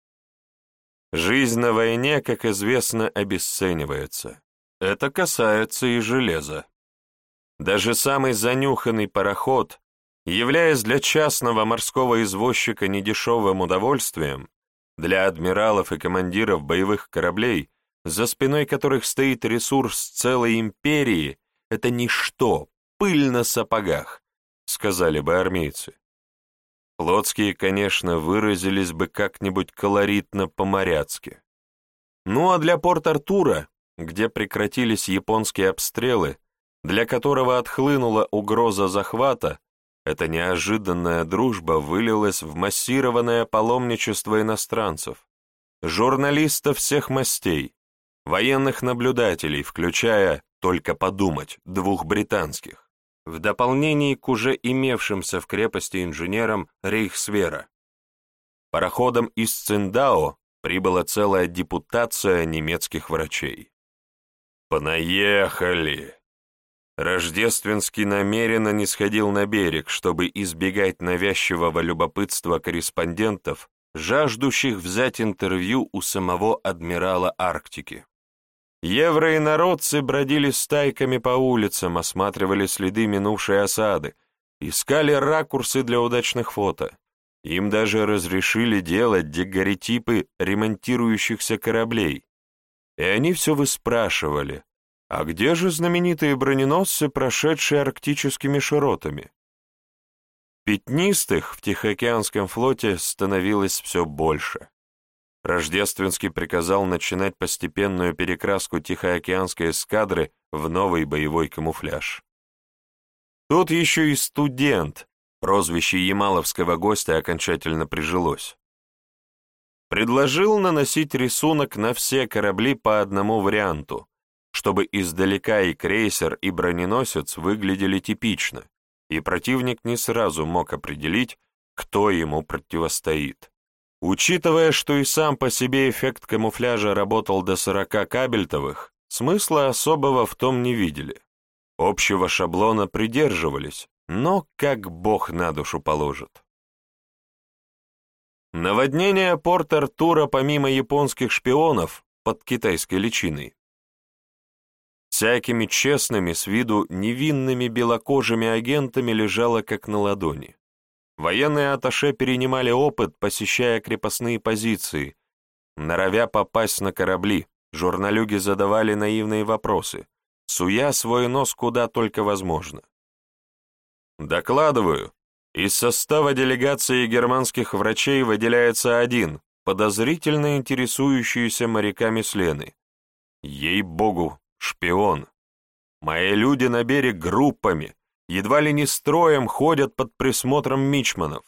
Жизнь на войне, как известно, обесценивается. Это касается и железа. Даже самый занюханный пароход, являясь для частного морского извозчика недешевым удовольствием, для адмиралов и командиров боевых кораблей, за спиной которых стоит ресурс целой империи, это ничто, пыль на сапогах, сказали бы армейцы. Плотские, конечно, выразились бы как-нибудь колоритно по-моряцки. Ну а для Порт-Артура, где прекратились японские обстрелы, для которого отхлынула угроза захвата, эта неожиданная дружба вылилась в массированное паломничество иностранцев, журналистов всех мастей, военных наблюдателей, включая, только подумать, двух британских, в дополнение к уже имевшимся в крепости инженерам Рейхсвера. Пароходом из Циндао прибыла целая депутация немецких врачей. «Понаехали!» Рождественский намеренно не сходил на берег, чтобы избегать навязчивого любопытства корреспондентов, жаждущих взять интервью у самого адмирала Арктики. Евроинородцы бродили стайками по улицам, осматривали следы минувшей осады, искали ракурсы для удачных фото. Им даже разрешили делать дегоритипы ремонтирующихся кораблей. И они все выспрашивали, а где же знаменитые броненосцы, прошедшие арктическими широтами? Пятнистых в Тихоокеанском флоте становилось все больше. Рождественский приказал начинать постепенную перекраску Тихоокеанской эскадры в новый боевой камуфляж. Тут еще и студент, прозвище ямаловского гостя окончательно прижилось. Предложил наносить рисунок на все корабли по одному варианту, чтобы издалека и крейсер, и броненосец выглядели типично, и противник не сразу мог определить, кто ему противостоит. Учитывая, что и сам по себе эффект камуфляжа работал до 40 кабельтовых, смысла особого в том не видели. Общего шаблона придерживались, но как бог на душу положит. Наводнение порт Артура помимо японских шпионов под китайской личиной всякими честными, с виду невинными белокожими агентами лежала как на ладони. Военные аташе перенимали опыт, посещая крепостные позиции, норовя попасть на корабли, журналюги задавали наивные вопросы, суя свой нос куда только возможно. Докладываю, из состава делегации германских врачей выделяется один, подозрительно интересующийся моряками с Лены. Ей-богу, Шпион. Мои люди на берег группами, едва ли не строем ходят под присмотром мичманов.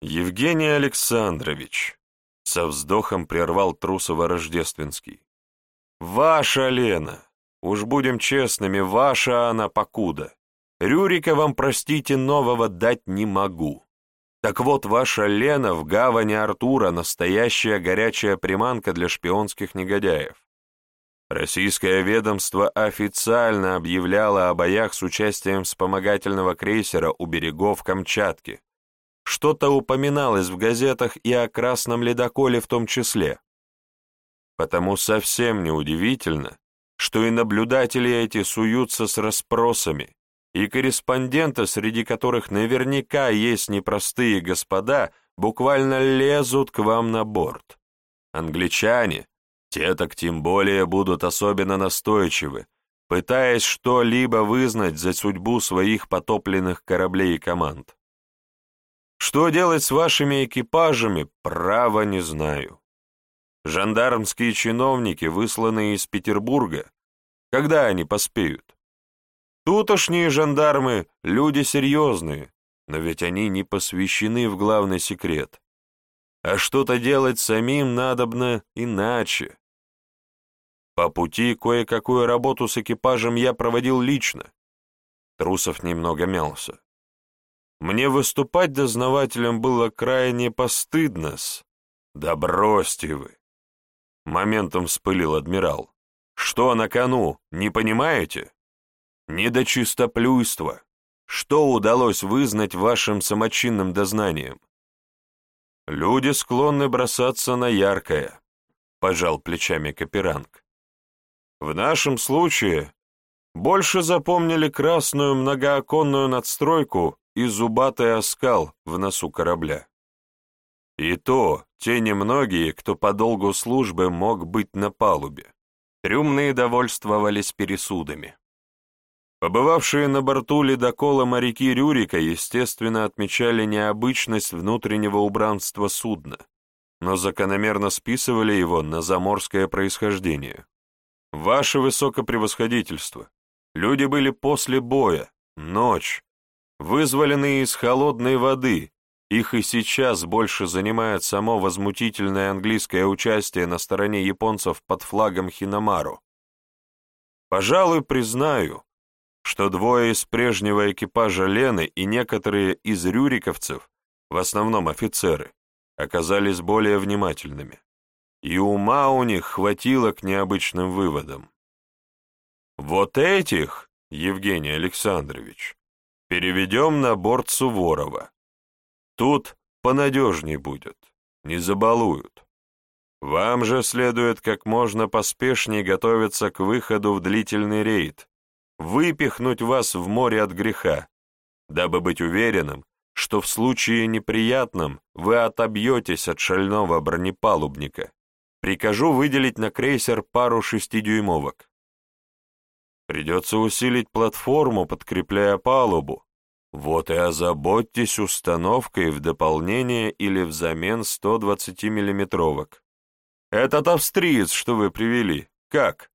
Евгений Александрович, со вздохом прервал Трусова Рождественский. Ваша Лена, уж будем честными, ваша она покуда. Рюрика вам, простите, нового дать не могу. Так вот, ваша Лена в гавани Артура настоящая горячая приманка для шпионских негодяев. Российское ведомство официально объявляло о боях с участием вспомогательного крейсера у берегов Камчатки. Что-то упоминалось в газетах и о красном ледоколе в том числе. Потому совсем неудивительно, что и наблюдатели эти суются с расспросами, и корреспонденты, среди которых наверняка есть непростые господа, буквально лезут к вам на борт. Англичане, те так тем более будут особенно настойчивы, пытаясь что-либо вызнать за судьбу своих потопленных кораблей и команд. Что делать с вашими экипажами, право не знаю. Жандармские чиновники, высланные из Петербурга, когда они поспеют? Тутошние жандармы — люди серьезные, но ведь они не посвящены в главный секрет. А что-то делать самим надобно иначе. По пути кое-какую работу с экипажем я проводил лично. Трусов немного мялся. Мне выступать дознавателем было крайне постыдно-с. Да бросьте вы! Моментом вспылил адмирал. Что на кону, не понимаете? Не до чистоплюйства. Что удалось вызнать вашим самочинным дознанием? Люди склонны бросаться на яркое, пожал плечами Каперанг. В нашем случае больше запомнили красную многооконную надстройку и зубатый оскал в носу корабля. И то те немногие, кто по долгу службы мог быть на палубе. Трюмные довольствовались пересудами. Побывавшие на борту ледокола моряки Рюрика, естественно, отмечали необычность внутреннего убранства судна, но закономерно списывали его на заморское происхождение. Ваше высокопревосходительство, люди были после боя, ночь, вызволенные из холодной воды, их и сейчас больше занимает само возмутительное английское участие на стороне японцев под флагом Хиномару. Пожалуй, признаю, что двое из прежнего экипажа Лены и некоторые из рюриковцев, в основном офицеры, оказались более внимательными. И ума у них хватило к необычным выводам. Вот этих, Евгений Александрович, переведем на борт Суворова. Тут понадежней будет, не забалуют. Вам же следует как можно поспешнее готовиться к выходу в длительный рейд, выпихнуть вас в море от греха, дабы быть уверенным, что в случае неприятном вы отобьетесь от шального бронепалубника. Прикажу выделить на крейсер пару шестидюймовок. Придется усилить платформу, подкрепляя палубу, вот и озаботьтесь установкой в дополнение или взамен 120-миллиметровок. Этот австриец, что вы привели, как?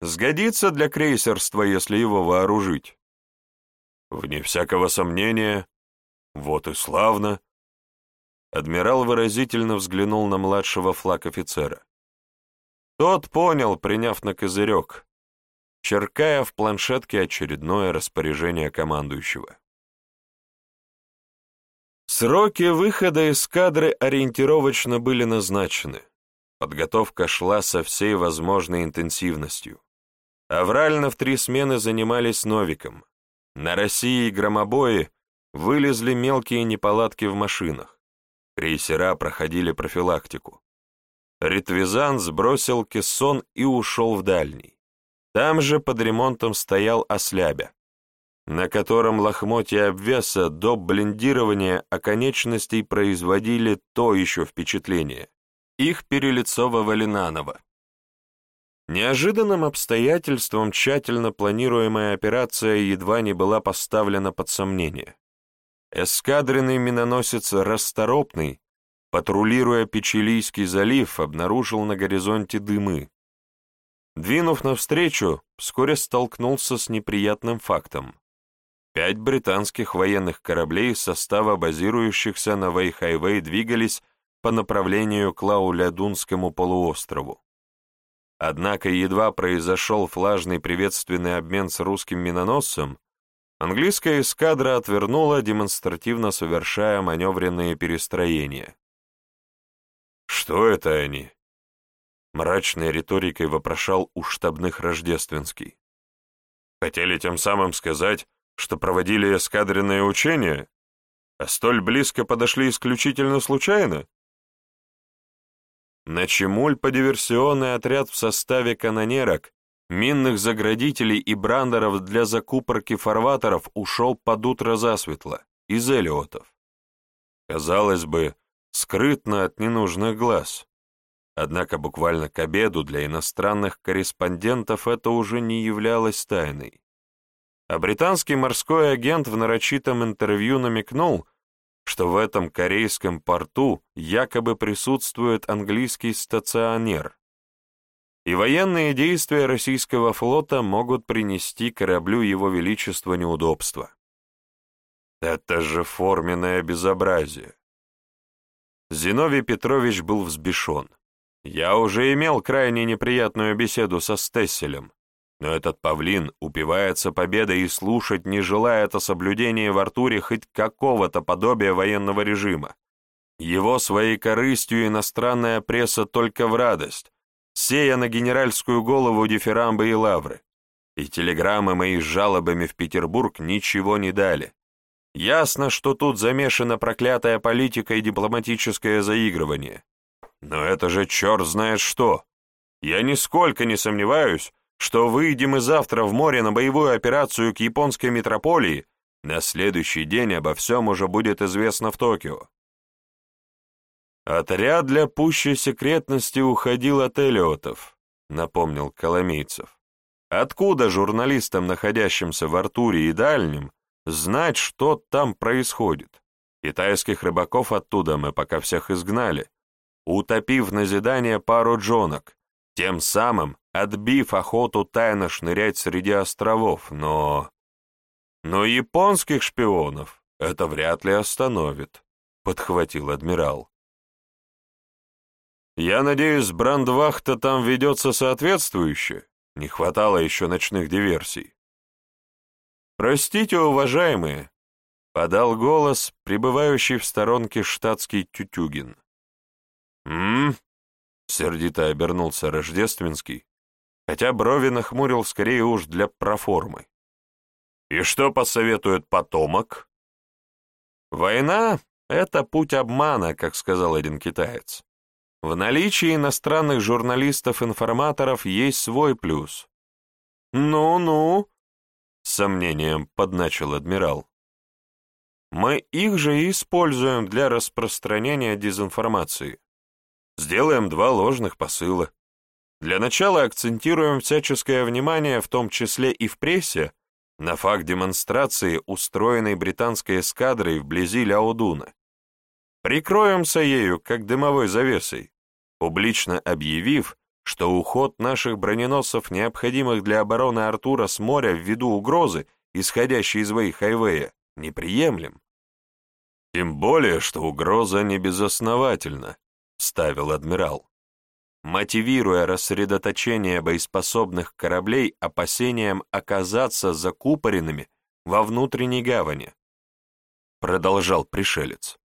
Сгодится для крейсерства, если его вооружить? Вне всякого сомнения. Вот и славно. Адмирал выразительно взглянул на младшего флаг-офицера. Тот понял, приняв на козырек, черкая в планшетке очередное распоряжение командующего. Сроки выхода из кадры ориентировочно были назначены. Подготовка шла со всей возможной интенсивностью. Аврально в три смены занимались Новиком. На России и громобои вылезли мелкие неполадки в машинах. Крейсера проходили профилактику. Ритвизан сбросил кессон и ушел в дальний. Там же под ремонтом стоял ослябя на котором лохмотья обвеса до блендирования оконечностей производили то еще впечатление. Их перелицовывали наново. Неожиданным обстоятельством тщательно планируемая операция едва не была поставлена под сомнение. Эскадренный миноносец «Расторопный», патрулируя Печилийский залив, обнаружил на горизонте дымы. Двинув навстречу, вскоре столкнулся с неприятным фактом. Пять британских военных кораблей состава базирующихся на Вейхайвей двигались по направлению к Лаулядунскому полуострову. Однако едва произошел флажный приветственный обмен с русским миноносцем, английская эскадра отвернула, демонстративно совершая маневренные перестроения. «Что это они?» Мрачной риторикой вопрошал у штабных Рождественский. «Хотели тем самым сказать, что проводили эскадренные учения, а столь близко подошли исключительно случайно? На Чемуль-подиверсионный отряд в составе канонерок, минных заградителей и брандеров для закупорки фарватеров ушел под утро засветло, из Элиотов. Казалось бы, скрытно от ненужных глаз. Однако буквально к обеду для иностранных корреспондентов это уже не являлось тайной а британский морской агент в нарочитом интервью намекнул, что в этом корейском порту якобы присутствует английский стационер, и военные действия российского флота могут принести кораблю Его Величества неудобства. Это же форменное безобразие. Зиновий Петрович был взбешен. Я уже имел крайне неприятную беседу со Стесселем, но этот павлин упивается победой и слушать не желает о соблюдении в Артуре хоть какого-то подобия военного режима. Его своей корыстью иностранная пресса только в радость, сея на генеральскую голову дифирамбы и лавры. И телеграммы мои с жалобами в Петербург ничего не дали. Ясно, что тут замешана проклятая политика и дипломатическое заигрывание. Но это же черт знает что. Я нисколько не сомневаюсь, что выйдем мы завтра в море на боевую операцию к японской метрополии, на следующий день обо всем уже будет известно в Токио. Отряд для пущей секретности уходил от Элиотов, напомнил Коломейцев. Откуда журналистам, находящимся в Артуре и Дальнем, знать, что там происходит? Китайских рыбаков оттуда мы пока всех изгнали, утопив назидание пару джонок, тем самым отбив охоту тайно шнырять среди островов, но... Но японских шпионов это вряд ли остановит, подхватил адмирал. Я надеюсь, брандвахта там ведется соответствующе? Не хватало еще ночных диверсий. «Простите, уважаемые», — подал голос, пребывающий в сторонке штатский Тютюгин. «М?», -м сердито обернулся Рождественский, хотя брови нахмурил скорее уж для проформы. «И что посоветует потомок?» «Война — это путь обмана», как сказал один китаец. В наличии иностранных журналистов-информаторов есть свой плюс. «Ну-ну», — с сомнением подначил адмирал. «Мы их же и используем для распространения дезинформации. Сделаем два ложных посыла. Для начала акцентируем всяческое внимание, в том числе и в прессе, на факт демонстрации, устроенной британской эскадрой вблизи Ляодуна. Прикроемся ею, как дымовой завесой, публично объявив, что уход наших броненосцев, необходимых для обороны Артура с моря ввиду угрозы, исходящей из Вейхайвея, неприемлем. Тем более, что угроза не безосновательна, ставил адмирал, мотивируя рассредоточение боеспособных кораблей опасением оказаться закупоренными во внутренней гавани. Продолжал пришелец.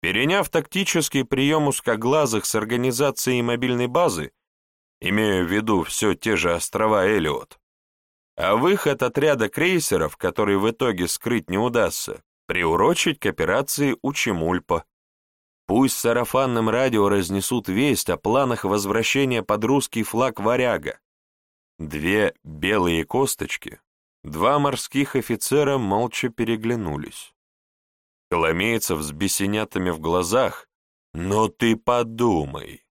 Переняв тактический прием узкоглазых с организацией мобильной базы, имею в виду все те же острова Элиот, а выход отряда крейсеров, который в итоге скрыть не удастся, приурочить к операции Учемульпа. Пусть сарафанным радио разнесут весть о планах возвращения под русский флаг «Варяга». Две белые косточки, два морских офицера молча переглянулись. Коломейцев с бесенятами в глазах, но ты подумай.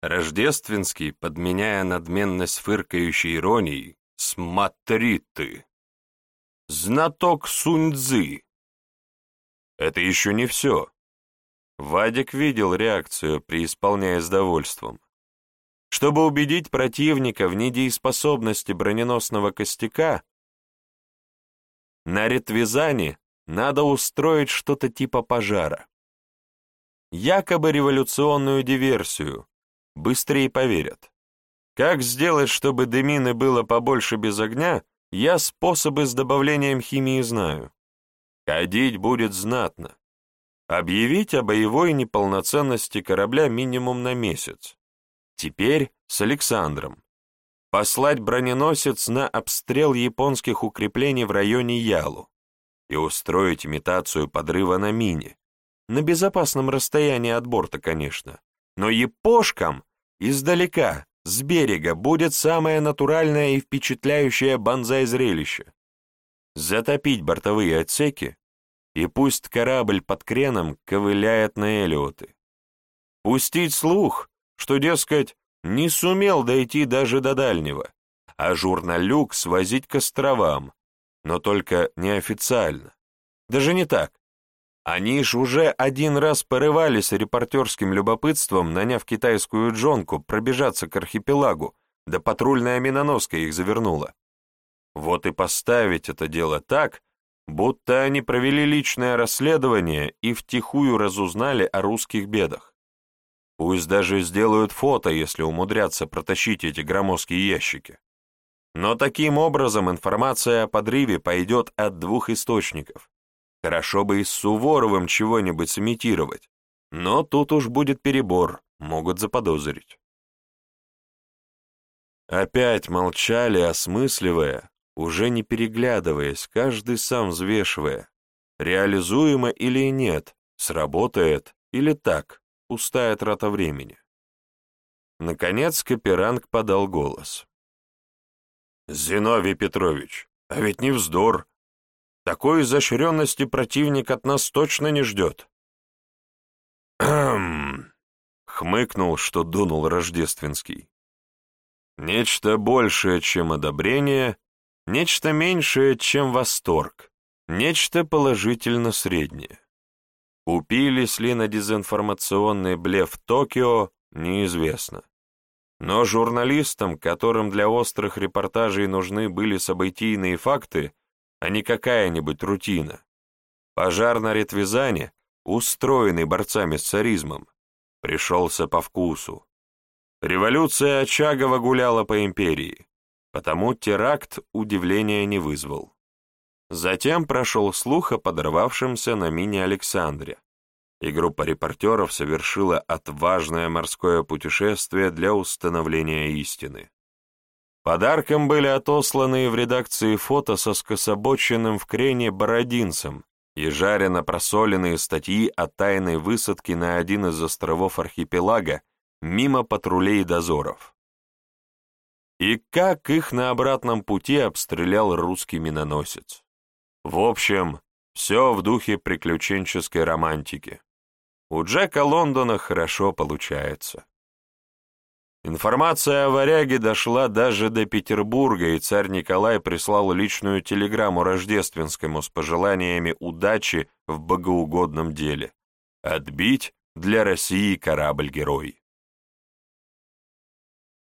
Рождественский, подменяя надменность фыркающей иронией, смотри ты. Знаток Сунь-Дзы. Это еще не все. Вадик видел реакцию, преисполняясь довольством. Чтобы убедить противника в недееспособности броненосного костяка, на ретвизане надо устроить что-то типа пожара. Якобы революционную диверсию. Быстрее поверят. Как сделать, чтобы дымины было побольше без огня, я способы с добавлением химии знаю. Кадить будет знатно. Объявить о боевой неполноценности корабля минимум на месяц. Теперь с Александром. Послать броненосец на обстрел японских укреплений в районе Ялу и устроить имитацию подрыва на мине. На безопасном расстоянии от борта, конечно. Но япошкам издалека, с берега, будет самое натуральное и впечатляющее банзай-зрелище. Затопить бортовые отсеки и пусть корабль под креном ковыляет на Элиоты. Пустить слух, что, дескать, не сумел дойти даже до дальнего, а журналюк свозить к островам, но только неофициально. Даже не так. Они ж уже один раз порывались репортерским любопытством, наняв китайскую джонку пробежаться к архипелагу, да патрульная миноноска их завернула. Вот и поставить это дело так, будто они провели личное расследование и втихую разузнали о русских бедах. Пусть даже сделают фото, если умудрятся протащить эти громоздкие ящики. Но таким образом информация о подрыве пойдет от двух источников. Хорошо бы и с Суворовым чего-нибудь сымитировать, но тут уж будет перебор, могут заподозрить. Опять молчали, осмысливая, уже не переглядываясь, каждый сам взвешивая, реализуемо или нет, сработает или так, пустая трата времени. Наконец Каперанг подал голос. «Зиновий Петрович, а ведь не вздор. Такой изощренности противник от нас точно не ждет». «Хм...» — хмыкнул, что дунул Рождественский. «Нечто большее, чем одобрение, нечто меньшее, чем восторг, нечто положительно среднее. Купились ли на дезинформационный блеф Токио, неизвестно. Но журналистам, которым для острых репортажей нужны были событийные факты, а не какая-нибудь рутина, пожар на Ретвизане, устроенный борцами с царизмом, пришелся по вкусу. Революция Очагова гуляла по империи, потому теракт удивления не вызвал. Затем прошел слух о подорвавшемся на мини-Александре, и группа репортеров совершила отважное морское путешествие для установления истины. Подарком были отосланы в редакции фото со скособоченным в крене бородинцем и жарено просоленные статьи о тайной высадке на один из островов архипелага мимо патрулей дозоров. И как их на обратном пути обстрелял русский миноносец. В общем, все в духе приключенческой романтики. У Джека Лондона хорошо получается. Информация о варяге дошла даже до Петербурга, и царь Николай прислал личную телеграмму Рождественскому с пожеланиями удачи в богоугодном деле. Отбить для России корабль-герой.